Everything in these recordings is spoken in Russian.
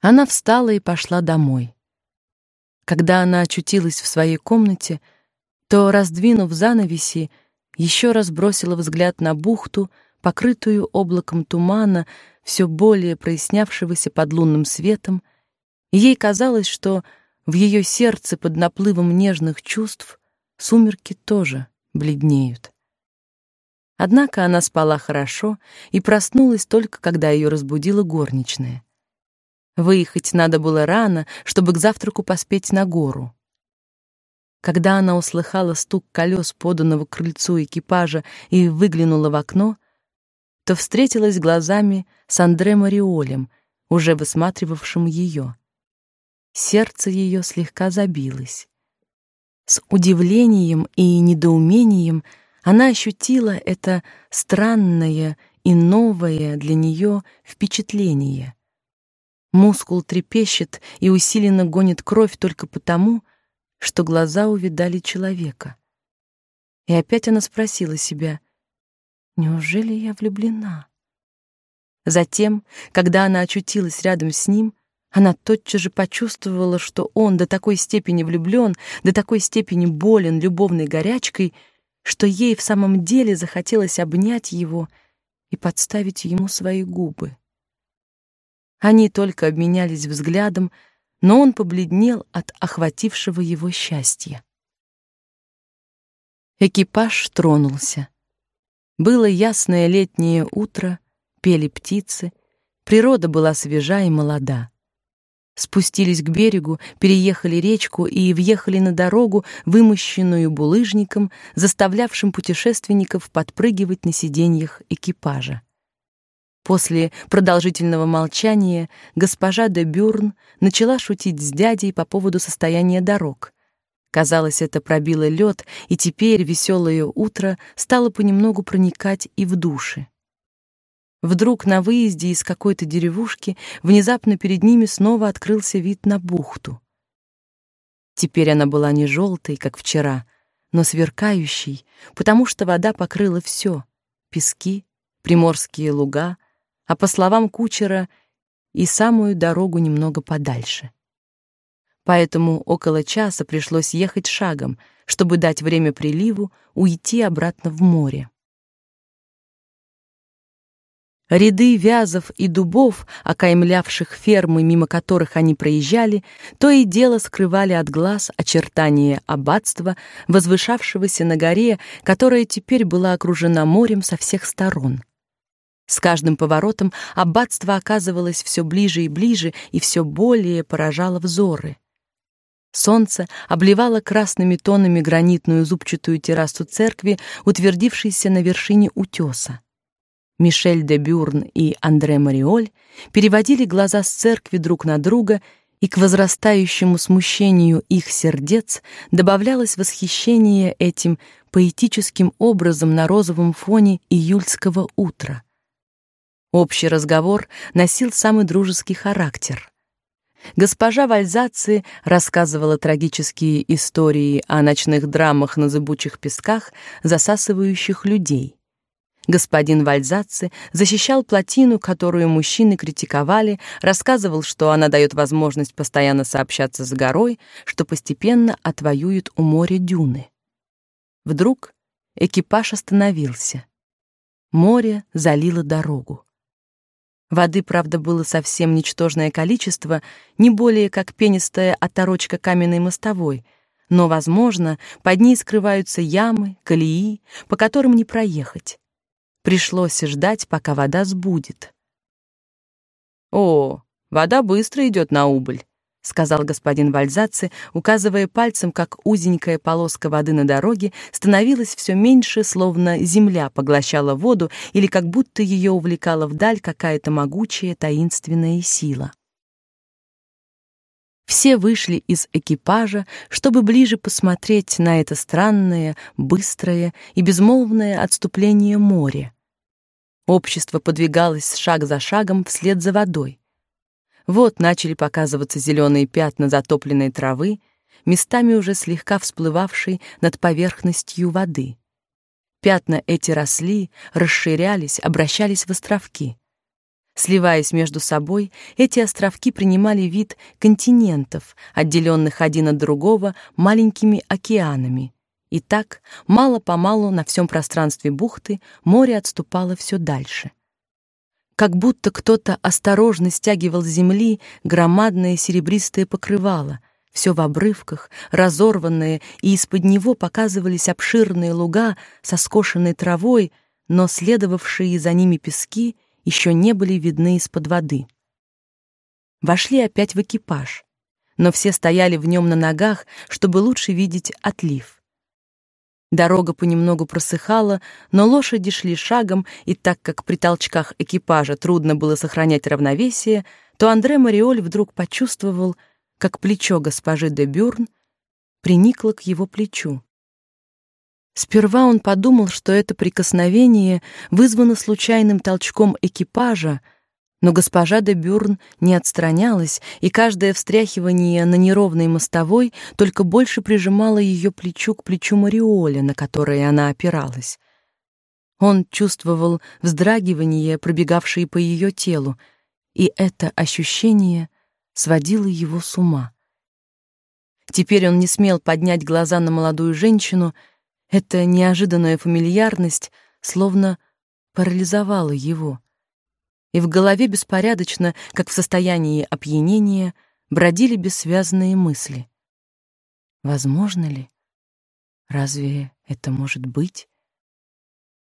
Она встала и пошла домой. Когда она очутилась в своей комнате, то, раздвинув занавеси, еще раз бросила взгляд на бухту, покрытую облаком тумана, все более прояснявшегося под лунным светом, и ей казалось, что в ее сердце под наплывом нежных чувств сумерки тоже бледнеют. Однако она спала хорошо и проснулась только когда ее разбудила горничная. Выехать надо было рано, чтобы к завтраку поспеть на гору. Когда она услыхала стук колес поданного крыльцу экипажа и выглянула в окно, то встретилась глазами с Андре Мариолем, уже высматривавшим ее. Сердце ее слегка забилось. С удивлением и недоумением она ощутила это странное и новое для нее впечатление — Мускул трепещет и усиленно гонит кровь только потому, что глаза увидали человека. И опять она спросила себя: неужели я влюблена? Затем, когда она очутилась рядом с ним, она тотчас же почувствовала, что он до такой степени влюблен, до такой степени болен любовной горячкой, что ей в самом деле захотелось обнять его и подставить ему свои губы. Они только обменялись взглядом, но он побледнел от охватившего его счастья. Экипаж тронулся. Было ясное летнее утро, пели птицы, природа была свежа и молода. Спустились к берегу, переехали речку и въехали на дорогу, вымощенную булыжником, заставлявшим путешественников подпрыгивать на сиденьях экипажа. После продолжительного молчания госпожа де Бюрн начала шутить с дядей по поводу состояния дорог. Казалось, это пробило лед, и теперь веселое утро стало понемногу проникать и в души. Вдруг на выезде из какой-то деревушки внезапно перед ними снова открылся вид на бухту. Теперь она была не желтой, как вчера, но сверкающей, потому что вода покрыла все: пески, приморские луга, а по словам кучера, и самую дорогу немного подальше. Поэтому около часа пришлось ехать шагом, чтобы дать время приливу уйти обратно в море. Ряды вязов и дубов, окаймлявших фермы, мимо которых они проезжали, то и дело скрывали от глаз очертания аббатства, возвышавшегося на горе, которая теперь была окружена морем со всех сторон. С каждым поворотом аббатство оказывалось все ближе и ближе и все более поражало взоры. Солнце обливало красными тонами гранитную зубчатую террасу церкви, утвердившейся на вершине утеса. Мишель де Бюрн и Андре Мариоль переводили глаза с церкви друг на друга, и к возрастающему смущению их сердец добавлялось восхищение этим поэтическим образом на розовом фоне июльского утра. Общий разговор носил самый дружеский характер. Госпожа Вальзаци рассказывала трагические истории о ночных драмах на зыбучих песках, засасывающих людей. Господин Вальзаци защищал плотину, которую мужчины критиковали, рассказывал, что она дает возможность постоянно сообщаться с горой, что постепенно отвоюет у моря дюны. Вдруг экипаж остановился. Море залило дорогу. Воды, правда, было совсем ничтожное количество, не более как пенистая оторочка каменной мостовой, но, возможно, под ней скрываются ямы, колеи, по которым не проехать. Пришлось ждать, пока вода сбудет. О, вода быстро идет на убыль, сказал господин Вальзаци, указывая пальцем, как узенькая полоска воды на дороге становилась все меньше, словно земля поглощала воду или как будто ее увлекала вдаль какая-то могучая таинственная сила. Все вышли из экипажа, чтобы ближе посмотреть на это странное, быстрое и безмолвное отступление моря. Общество подвигалось шаг за шагом вслед за водой. Вот начали показываться зеленые пятна затопленной травы, местами уже слегка всплывавшей над поверхностью воды. Пятна эти росли, расширялись, обращались в островки. Сливаясь между собой, эти островки принимали вид континентов, отделенных один от другого маленькими океанами. И так, мало-помалу на всем пространстве бухты море отступало все дальше. Как будто кто-то осторожно стягивал с земли громадное серебристое покрывало, все в обрывках, разорванное, и из-под него показывались обширные луга со скошенной травой, но следовавшие за ними пески — еще не были видны из-под воды. Вошли опять в экипаж, но все стояли в нем на ногах, чтобы лучше видеть отлив. Дорога понемногу просыхала, но лошади шли шагом, и так как при толчках экипажа трудно было сохранять равновесие, то Андре Мариоль вдруг почувствовал, как плечо госпожи де Бюрн приникло к его плечу. Сперва он подумал, что это прикосновение вызвано случайным толчком экипажа, но госпожа де Бюрн не отстранялась, и каждое встряхивание на неровной мостовой только больше прижимало ее плечу к плечу Мариоля, на которое она опиралась. Он чувствовал вздрагивание, пробегавшее по ее телу, и это ощущение сводило его с ума. Теперь он не смел поднять глаза на молодую женщину — эта неожиданная фамильярность словно парализовала его. И в голове беспорядочно, как в состоянии опьянения, бродили бессвязные мысли. Возможно ли? Разве это может быть?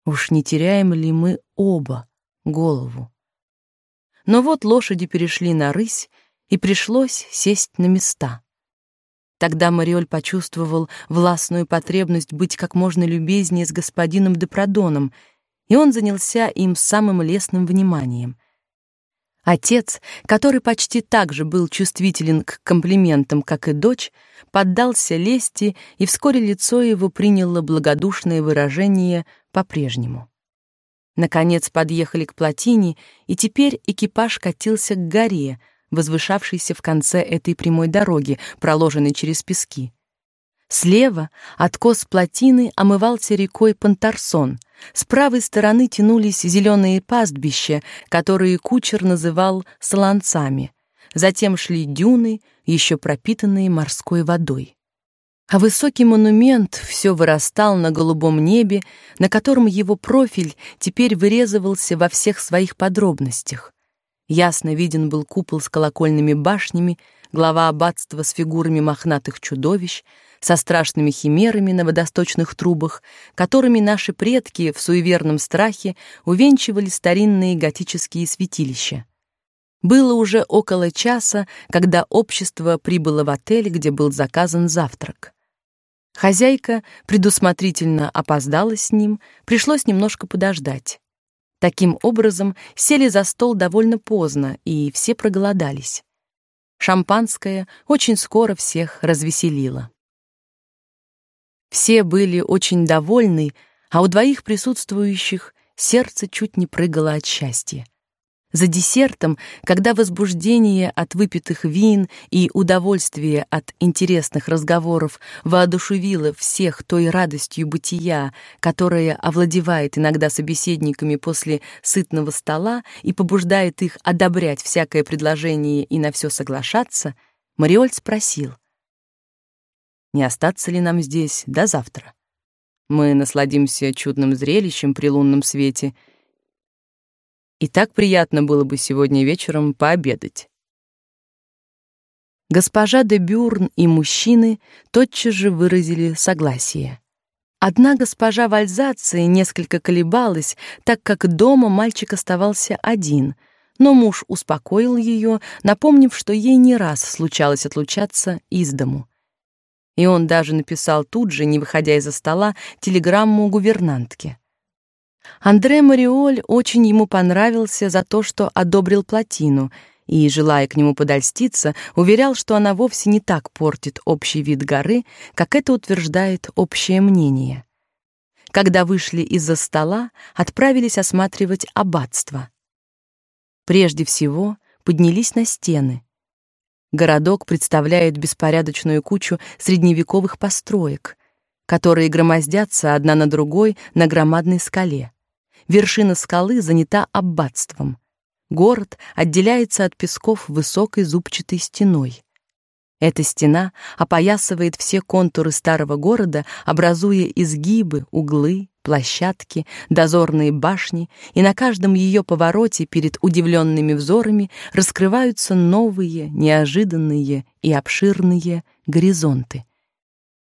Уж не теряем ли мы оба голову? Но вот лошади перешли на рысь, и пришлось сесть на места. Тогда Мариоль почувствовал властную потребность быть как можно любезнее с господином Депродоном, и он занялся им самым лестным вниманием. Отец, который почти так же был чувствителен к комплиментам, как и дочь, поддался лести, и вскоре лицо его приняло благодушное выражение по-прежнему. Наконец подъехали к плотине, и теперь экипаж катился к горе — возвышавшийся в конце этой прямой дороги, проложенной через пески. Слева откос плотины омывался рекой Пантарсон. С правой стороны тянулись зеленые пастбища, которые кучер называл солонцами. Затем шли дюны, еще пропитанные морской водой. А высокий монумент все вырастал на голубом небе, на котором его профиль теперь вырезывался во всех своих подробностях. Ясно виден был купол с колокольными башнями, глава аббатства с фигурами мохнатых чудовищ, со страшными химерами на водосточных трубах, которыми наши предки в суеверном страхе увенчивали старинные готические святилища. Было уже около часа, когда общество прибыло в отель, где был заказан завтрак. Хозяйка предусмотрительно опоздала с ним, пришлось немножко подождать. Таким образом, сели за стол довольно поздно, и все проголодались. Шампанское очень скоро всех развеселило. Все были очень довольны, а у двоих присутствующих сердце чуть не прыгало от счастья. За десертом, когда возбуждение от выпитых вин и удовольствие от интересных разговоров воодушевило всех той радостью бытия, которая овладевает иногда собеседниками после сытного стола и побуждает их одобрять всякое предложение и на все соглашаться, Мариоль спросил: "Не остаться ли нам здесь до завтра? Мы насладимся чудным зрелищем при лунном свете" И так приятно было бы сегодня вечером пообедать. Госпожа де Бюрн и мужчины тотчас же выразили согласие. Одна госпожа Вальзации несколько колебалась, так как дома мальчик оставался один, но муж успокоил ее, напомнив, что ей не раз случалось отлучаться из дому. И он даже написал тут же, не выходя из-за стола, телеграмму гувернантке. Андре Мариоль очень ему понравился за то, что одобрил плотину, и, желая к нему подольститься, уверял, что она вовсе не так портит общий вид горы, как это утверждает общее мнение. Когда вышли из-за стола, отправились осматривать аббатство. Прежде всего, поднялись на стены. Городок представляет беспорядочную кучу средневековых построек, которые громоздятся одна на другой на громадной скале. Вершина скалы занята аббатством. город отделяется от песков высокой зубчатой стеной. Эта стена опоясывает все контуры старого города, образуя изгибы, углы, площадки, дозорные башни, и на каждом ее повороте перед удивленными взорами раскрываются новые, неожиданные и обширные горизонты.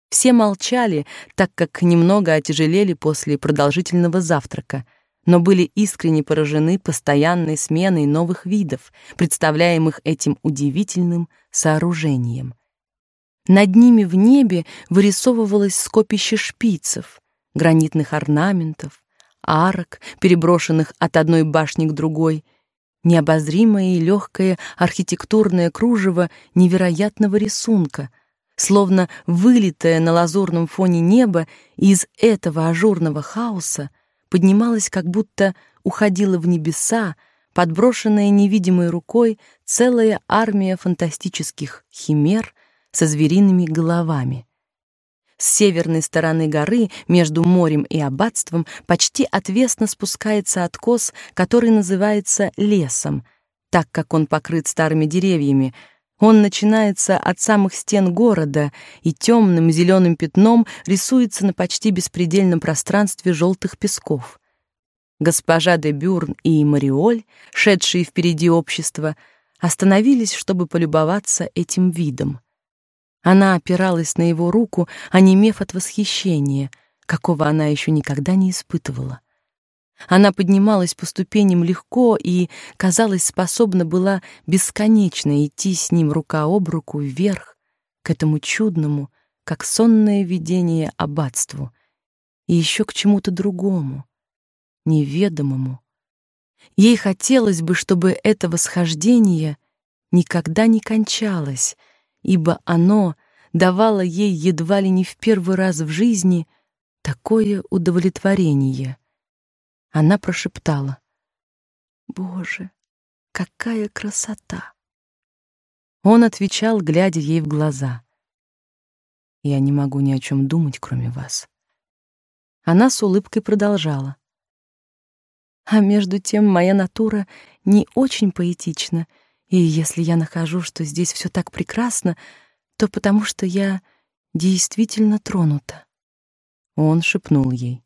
Все молчали, так как немного отяжелели после продолжительного завтрака — но были искренне поражены постоянной сменой новых видов, представляемых этим удивительным сооружением. Над ними в небе вырисовывалось скопище шпицев, гранитных орнаментов, арок, переброшенных от одной башни к другой, необозримое и легкое архитектурное кружево невероятного рисунка, словно вылитое на лазурном фоне неба из этого ажурного хаоса поднималась, как будто уходила в небеса, подброшенная невидимой рукой целая армия фантастических химер со звериными головами. С северной стороны горы, между морем и аббатством, почти отвесно спускается откос, который называется лесом, так как он покрыт старыми деревьями, он начинается от самых стен города и темным зеленым пятном рисуется на почти беспредельном пространстве желтых песков. Госпожа де Бюрн и Мариоль, шедшие впереди общества, остановились, чтобы полюбоваться этим видом. Она опиралась на его руку, онемев от восхищения, какого она еще никогда не испытывала. Она поднималась по ступеням легко и, казалось, способна была бесконечно идти с ним рука об руку вверх к этому чудному, как сонное видение аббатству, и еще к чему-то другому, неведомому. Ей хотелось бы, чтобы это восхождение никогда не кончалось, ибо оно давало ей едва ли не в первый раз в жизни такое удовлетворение — она прошептала: "Боже, какая красота!" Он отвечал, глядя ей в глаза: "Я не могу ни о чем думать, кроме вас". Она с улыбкой продолжала: "А между тем моя натура не очень поэтична, и если я нахожу, что здесь все так прекрасно, то потому что я действительно тронута". Он шепнул ей: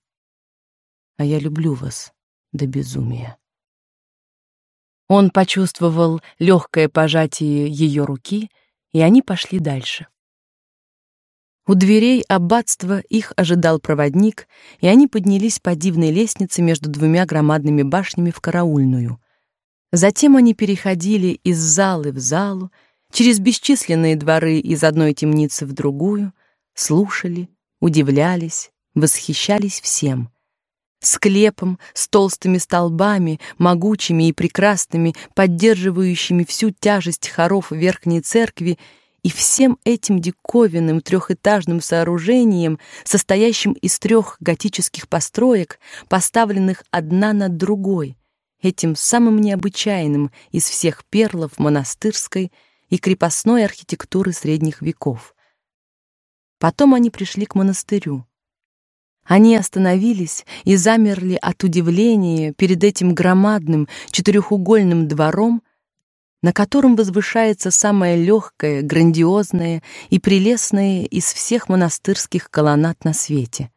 а я люблю вас до безумия. Он почувствовал легкое пожатие ее руки, и они пошли дальше. У дверей аббатства их ожидал проводник, и они поднялись по дивной лестнице между двумя громадными башнями в караульную. Затем они переходили из залы в залу, через бесчисленные дворы из одной темницы в другую, слушали, удивлялись, восхищались всем — склепом с толстыми столбами, могучими и прекрасными, поддерживающими всю тяжесть хоров верхней церкви, и всем этим диковинным трехэтажным сооружением, состоящим из трех готических построек, поставленных одна над другой, этим самым необычайным из всех перлов монастырской и крепостной архитектуры средних веков. Потом они пришли к монастырю. Они остановились и замерли от удивления перед этим громадным четырехугольным двором, на котором возвышается самое легкое, грандиозное и прелестное из всех монастырских колоннад на свете.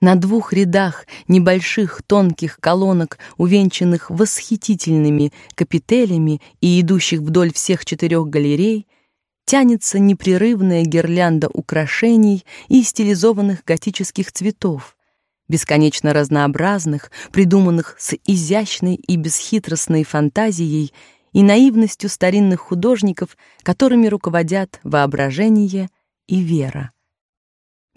На двух рядах небольших тонких колоннок, увенчанных восхитительными капителями и идущих вдоль всех четырех галерей, тянется непрерывная гирлянда украшений и стилизованных готических цветов, бесконечно разнообразных, придуманных с изящной и бесхитростной фантазией и наивностью старинных художников, которыми руководят воображение и вера.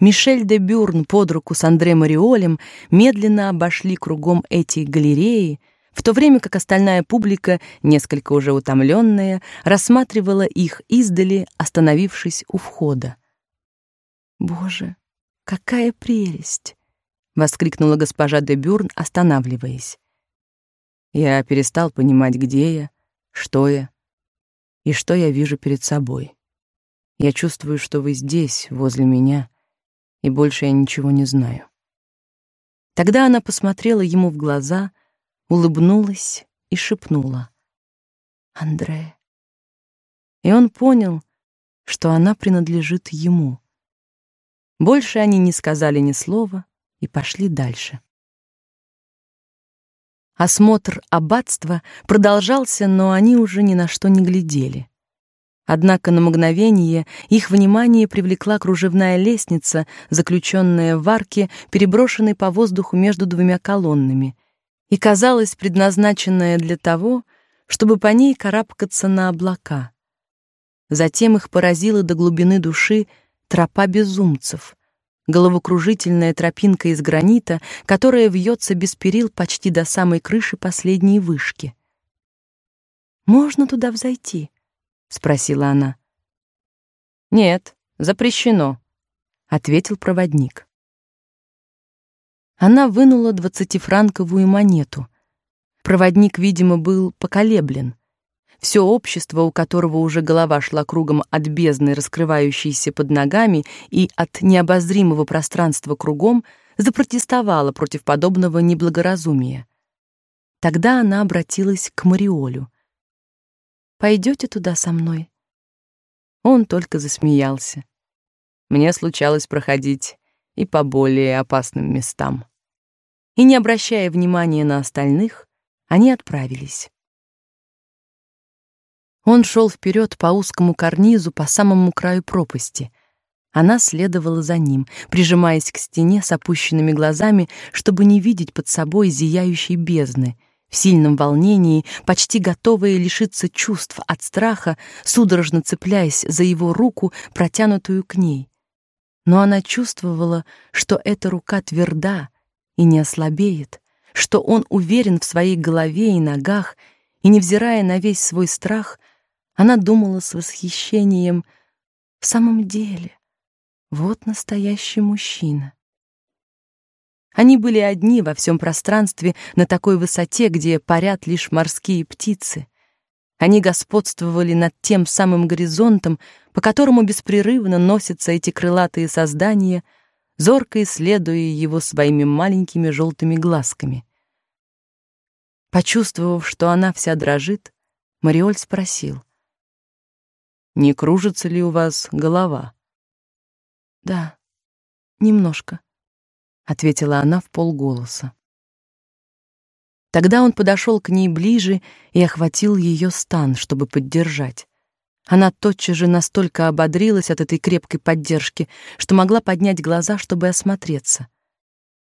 Мишель де Бюрн под руку с Андре Мариолем медленно обошли кругом эти галереи, в то время как остальная публика, несколько уже утомленная, рассматривала их издали, остановившись у входа. Боже, какая прелесть, воскликнула госпожа де Бюрн, останавливаясь. Я перестал понимать, где я, что я и что я вижу перед собой. Я чувствую, что вы здесь, возле меня, и больше я ничего не знаю. Тогда она посмотрела ему в глаза, улыбнулась и шепнула: Андре. И он понял, что она принадлежит ему. Больше они не сказали ни слова и пошли дальше. Осмотр аббатства продолжался, но они уже ни на что не глядели. Однако на мгновение их внимание привлекла кружевная лестница, заключенная в арке, переброшенной по воздуху между двумя колоннами, и казалась предназначенная для того, чтобы по ней карабкаться на облака. Затем их поразила до глубины души тропа безумцев, головокружительная тропинка из гранита, которая вьется без перил почти до самой крыши последней вышки. Можно туда взойти? Спросила она. Нет, запрещено, ответил проводник. Она вынула двадцатифранковую монету. Проводник, видимо, был поколеблен. Все общество, у которого уже голова шла кругом от бездны, раскрывающейся под ногами, и от необозримого пространства кругом, запротестовало против подобного неблагоразумия. Тогда она обратилась к Мариолю. Пойдете туда со мной? Он только засмеялся. Мне случалось проходить и по более опасным местам. И не обращая внимания на остальных, они отправились. Он шел вперед по узкому карнизу по самому краю пропасти. Она следовала за ним, прижимаясь к стене с опущенными глазами, чтобы не видеть под собой зияющей бездны — в сильном волнении, почти готовая лишиться чувств от страха, судорожно цепляясь за его руку, протянутую к ней. Но она чувствовала, что эта рука тверда и не ослабеет, что он уверен в своей голове и ногах, и невзирая на весь свой страх, она думала с восхищением: в самом деле, вот настоящий мужчина. Они были одни во всем пространстве на такой высоте, где парят лишь морские птицы. Они господствовали над тем самым горизонтом, по которому беспрерывно носятся эти крылатые создания, зорко исследуя его своими маленькими желтыми глазками. Почувствовав, что она вся дрожит, Мариоль спросил: "Не кружится ли у вас голова?" "Да, немножко", ответила она в полголоса. Тогда он подошел к ней ближе и охватил ее стан, чтобы поддержать. Она тотчас же настолько ободрилась от этой крепкой поддержки, что могла поднять глаза, чтобы осмотреться.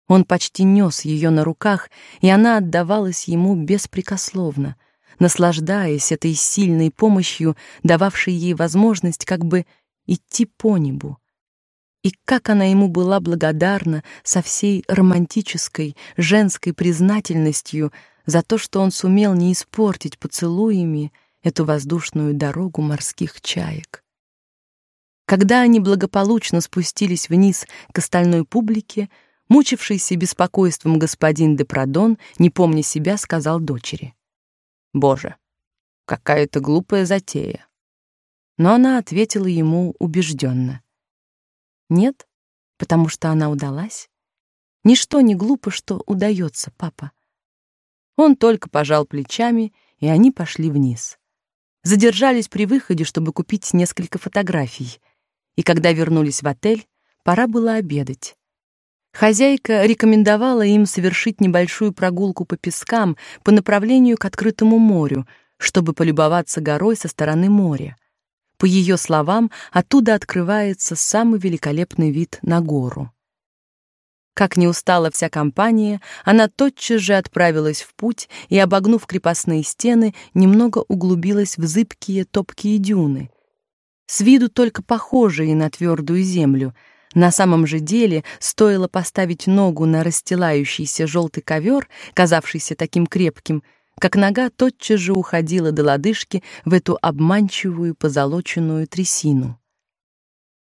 Он почти нес ее на руках, и она отдавалась ему беспрекословно, наслаждаясь этой сильной помощью, дававшей ей возможность как бы идти по небу, и как она ему была благодарна со всей романтической женской признательностью за то, что он сумел не испортить поцелуями эту воздушную дорогу морских чаек. Когда они благополучно спустились вниз к остальной публике, мучившийся беспокойством господин де Продон, не помня себя, сказал дочери: "Боже, какая-то глупая затея". Но она ответила ему убежденно: нет, потому что она удалась. Ничто не глупо, что удается, папа. Он только пожал плечами, и они пошли вниз. Задержались при выходе, чтобы купить несколько фотографий. И когда вернулись в отель, пора было обедать. Хозяйка рекомендовала им совершить небольшую прогулку по пескам по направлению к открытому морю, чтобы полюбоваться горой со стороны моря. По ее словам, оттуда открывается самый великолепный вид на гору. Как не устала вся компания, она тотчас же отправилась в путь и, обогнув крепостные стены, немного углубилась в зыбкие топкие дюны. С виду только похожие на твердую землю. На самом же деле, стоило поставить ногу на расстилающийся желтый ковер, казавшийся таким крепким, как нога тотчас же уходила до лодыжки в эту обманчивую позолоченную трясину.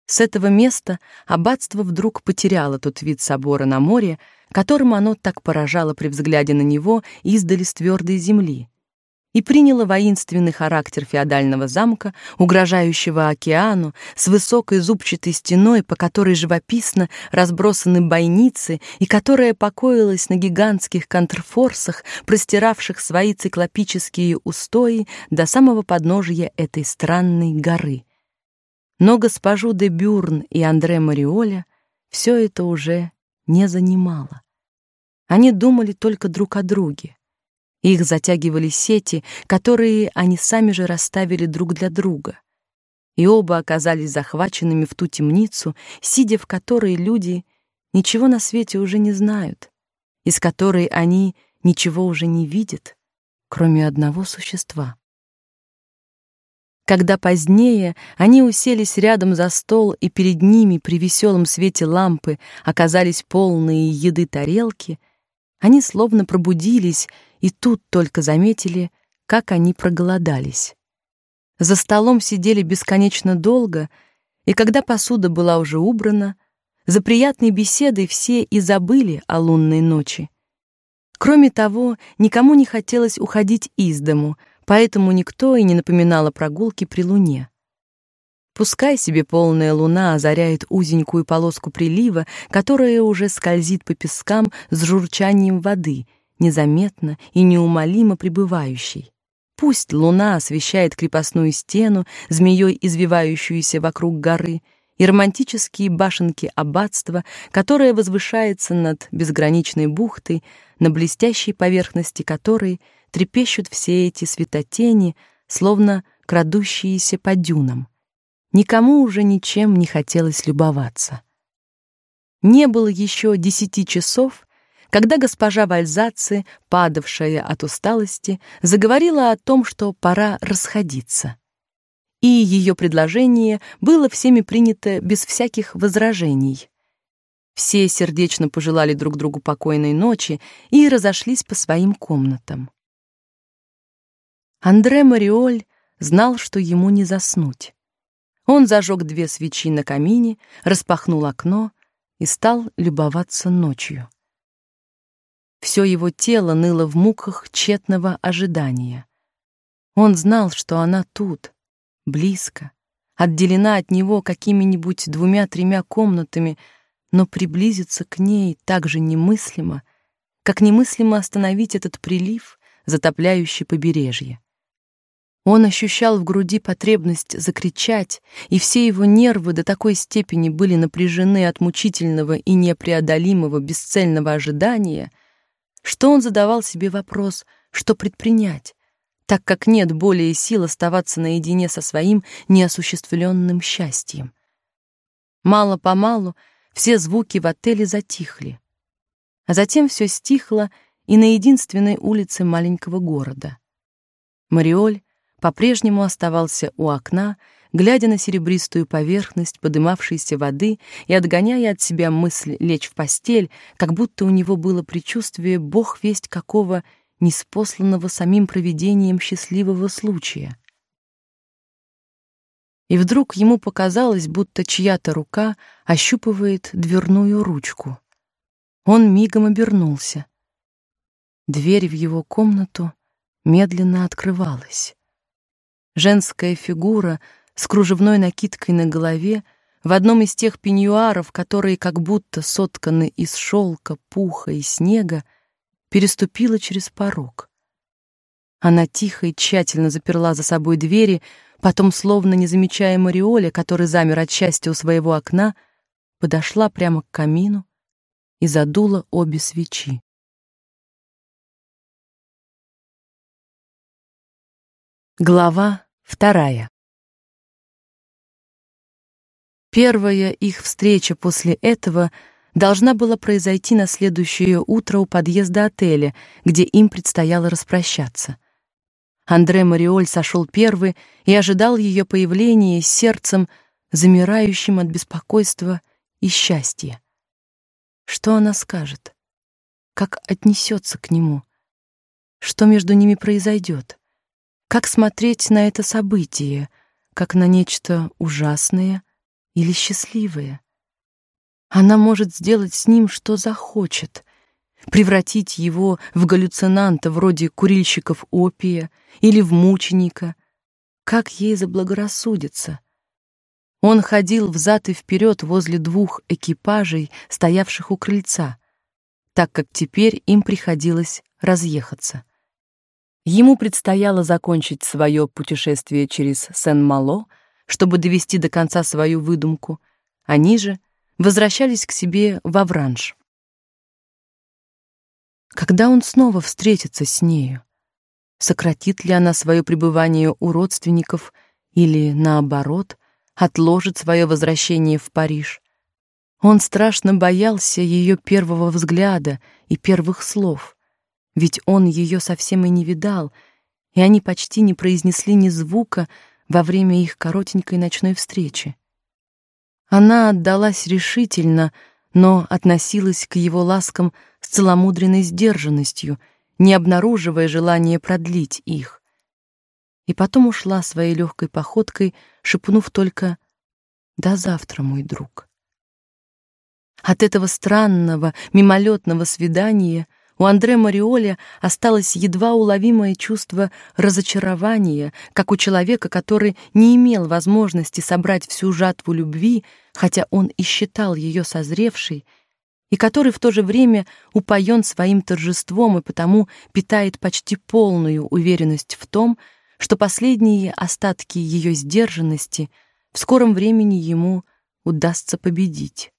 С этого места аббатство вдруг потеряло тот вид собора на море, которым оно так поражало при взгляде на него издали с твердой земли. И приняло воинственный характер феодального замка, угрожающего океану, с высокой зубчатой стеной, по которой живописно разбросаны бойницы и которая покоилась на гигантских контрфорсах, простиравших свои циклопические устои до самого подножия этой странной горы. Но госпожу де Бюрн и Андре Мариоля все это уже не занимало. Они думали только друг о друге. Их затягивали сети, которые они сами же расставили друг для друга. И оба оказались захваченными в ту темницу, сидя в которой люди ничего на свете уже не знают, из которой они ничего уже не видят, кроме одного существа. Когда позднее они уселись рядом за стол, и перед ними при веселом свете лампы оказались полные еды тарелки, они словно пробудились и тут только заметили, как они проголодались. За столом сидели бесконечно долго, и когда посуда была уже убрана, за приятной беседой все и забыли о лунной ночи. Кроме того, никому не хотелось уходить из дому, поэтому никто и не напоминал о прогулке при луне. Пускай себе полная луна озаряет узенькую полоску прилива, которая уже скользит по пескам с журчанием воды, незаметно и неумолимо пребывающей. Пусть луна освещает крепостную стену, змеей извивающуюся вокруг горы, и романтические башенки аббатства, которое возвышается над безграничной бухтой, на блестящей поверхности которой трепещут все эти светотени, словно крадущиеся по дюнам. Никому уже ничем не хотелось любоваться. Не было еще десяти часов, когда госпожа Вальзаци, падавшая от усталости, заговорила о том, что пора расходиться. И ее предложение было всеми принято без всяких возражений. Все сердечно пожелали друг другу покойной ночи и разошлись по своим комнатам. Андре Мариоль знал, что ему не заснуть. Он зажег две свечи на камине, распахнул окно и стал любоваться ночью. Все его тело ныло в муках тщетного ожидания. Он знал, что она тут, близко, отделена от него какими-нибудь двумя-тремя комнатами, но приблизиться к ней так же немыслимо, как немыслимо остановить этот прилив, затопляющий побережье. Он ощущал в груди потребность закричать, и все его нервы до такой степени были напряжены от мучительного и непреодолимого бесцельного ожидания, что он задавал себе вопрос, что предпринять, так как нет более сил оставаться наедине со своим неосуществленным счастьем. Мало-помалу все звуки в отеле затихли, а затем все стихло и на единственной улице маленького города. Мариоль по-прежнему оставался у окна, глядя на серебристую поверхность подымавшейся воды и отгоняя от себя мысль лечь в постель, как будто у него было предчувствие бог весть какого неспосланного самим провидением счастливого случая. И вдруг ему показалось, будто чья-то рука ощупывает дверную ручку. Он мигом обернулся. Дверь в его комнату медленно открывалась. Женская фигура с кружевной накидкой на голове в одном из тех пеньюаров, которые как будто сотканы из шелка, пуха и снега, переступила через порог. Она тихо и тщательно заперла за собой двери, потом, словно не замечая Мариоля, который замер от счастья у своего окна, подошла прямо к камину и задула обе свечи. Глава Вторая. Первая их встреча после этого должна была произойти на следующее утро у подъезда отеля, где им предстояло распрощаться. Андре Мариоль сошел первый и ожидал ее появления с сердцем, замирающим от беспокойства и счастья. Что она скажет? Как отнесется к нему? Что между ними произойдет? Как смотреть на это событие, как на нечто ужасное или счастливое? Она может сделать с ним что захочет. превратить его в галлюцинанта вроде курильщиков опия или в мученика. Как ей заблагорассудится? Он ходил взад и вперед возле двух экипажей, стоявших у крыльца, так как теперь им приходилось разъехаться. Ему предстояло закончить свое путешествие через Сен-Мало, чтобы довести до конца свою выдумку. Они же возвращались к себе в Авранж. Когда он снова встретится с нею? Сократит ли она свое пребывание у родственников или, наоборот, отложит свое возвращение в Париж? Он страшно боялся ее первого взгляда и первых слов, ведь он ее совсем и не видал, и они почти не произнесли ни звука во время их коротенькой ночной встречи. Она отдалась решительно, но относилась к его ласкам с целомудренной сдержанностью, не обнаруживая желания продлить их. И потом ушла своей легкой походкой, шепнув только «До завтра, мой друг». От этого странного, мимолетного свидания у Андре Мариоли осталось едва уловимое чувство разочарования, как у человека, который не имел возможности собрать всю жатву любви, хотя он и считал ее созревшей, и который в то же время упоен своим торжеством и потому питает почти полную уверенность в том, что последние остатки ее сдержанности в скором времени ему удастся победить.